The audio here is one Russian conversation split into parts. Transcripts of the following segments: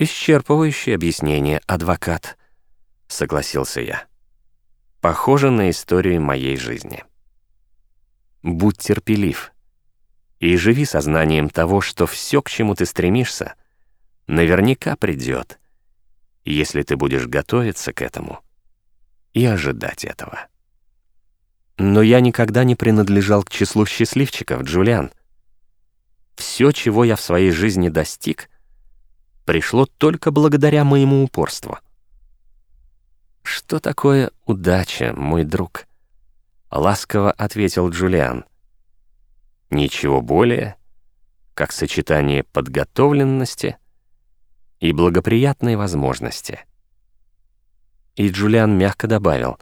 «Исчерпывающее объяснение, адвокат», — согласился я. «Похоже на историю моей жизни». Будь терпелив и живи сознанием того, что все, к чему ты стремишься, наверняка придет, если ты будешь готовиться к этому и ожидать этого. Но я никогда не принадлежал к числу счастливчиков, Джулиан. Все, чего я в своей жизни достиг, пришло только благодаря моему упорству. Что такое удача, мой друг? — ласково ответил Джулиан. «Ничего более, как сочетание подготовленности и благоприятной возможности». И Джулиан мягко добавил,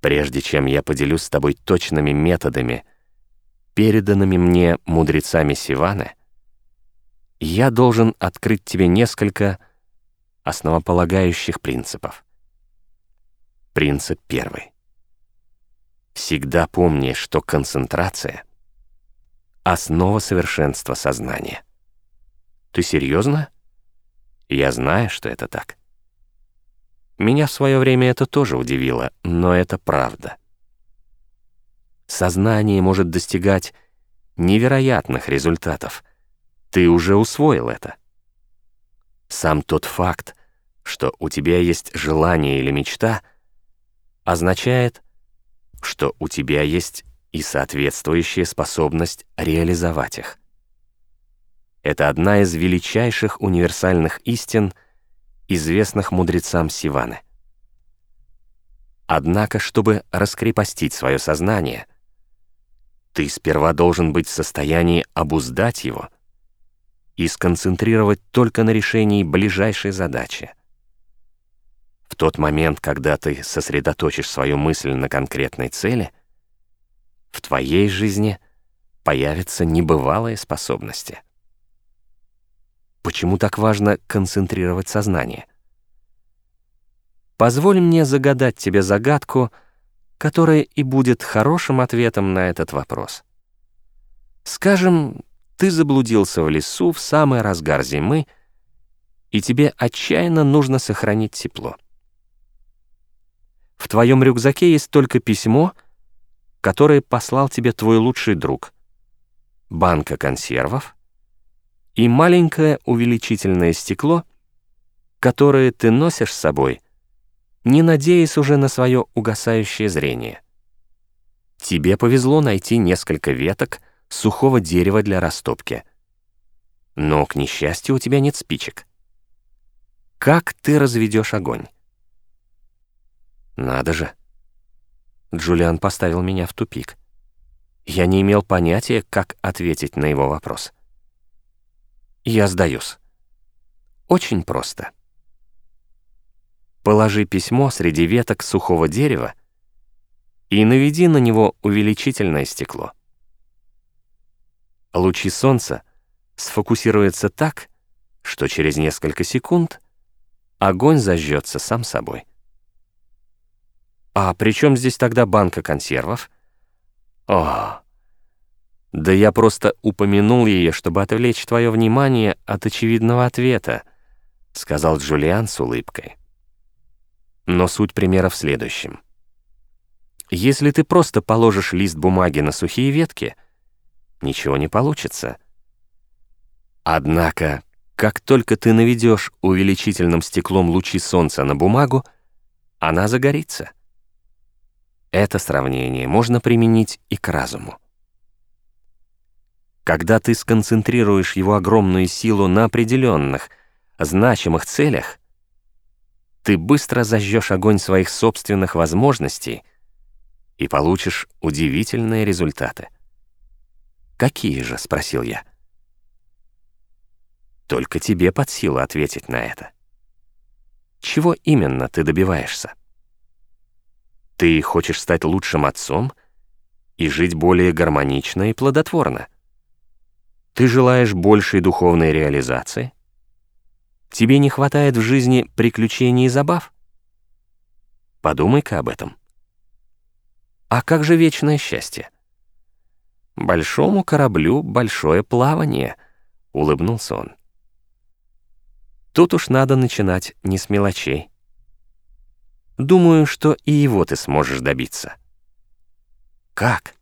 «Прежде чем я поделюсь с тобой точными методами, переданными мне мудрецами Сиваны, я должен открыть тебе несколько основополагающих принципов. Принцип первый. Всегда помни, что концентрация — основа совершенства сознания. Ты серьезно? Я знаю, что это так. Меня в свое время это тоже удивило, но это правда. Сознание может достигать невероятных результатов. Ты уже усвоил это. Сам тот факт, что у тебя есть желание или мечта, означает, что у тебя есть и соответствующая способность реализовать их. Это одна из величайших универсальных истин, известных мудрецам Сиваны. Однако, чтобы раскрепостить свое сознание, ты сперва должен быть в состоянии обуздать его и сконцентрировать только на решении ближайшей задачи — в тот момент, когда ты сосредоточишь свою мысль на конкретной цели, в твоей жизни появятся небывалые способности. Почему так важно концентрировать сознание? Позволь мне загадать тебе загадку, которая и будет хорошим ответом на этот вопрос. Скажем, ты заблудился в лесу в самый разгар зимы, и тебе отчаянно нужно сохранить тепло. В твоем рюкзаке есть только письмо, которое послал тебе твой лучший друг, банка консервов и маленькое увеличительное стекло, которое ты носишь с собой, не надеясь уже на свое угасающее зрение. Тебе повезло найти несколько веток сухого дерева для растопки. Но, к несчастью, у тебя нет спичек. Как ты разведешь огонь? Надо же. Джулиан поставил меня в тупик. Я не имел понятия, как ответить на его вопрос. Я сдаюсь. Очень просто. Положи письмо среди веток сухого дерева и наведи на него увеличительное стекло. Лучи солнца сфокусируются так, что через несколько секунд огонь зажжется сам собой. А при чем здесь тогда банка консервов? О, да я просто упомянул ее, чтобы отвлечь твое внимание от очевидного ответа, сказал Джулиан с улыбкой. Но суть примера в следующем. Если ты просто положишь лист бумаги на сухие ветки, ничего не получится. Однако, как только ты наведешь увеличительным стеклом лучи солнца на бумагу, она загорится. Это сравнение можно применить и к разуму. Когда ты сконцентрируешь его огромную силу на определенных, значимых целях, ты быстро зажжешь огонь своих собственных возможностей и получишь удивительные результаты. «Какие же?» — спросил я. «Только тебе под силу ответить на это. Чего именно ты добиваешься?» Ты хочешь стать лучшим отцом и жить более гармонично и плодотворно. Ты желаешь большей духовной реализации? Тебе не хватает в жизни приключений и забав? Подумай-ка об этом. А как же вечное счастье? Большому кораблю большое плавание, улыбнулся он. Тут уж надо начинать не с мелочей. Думаю, что и его ты сможешь добиться. Как?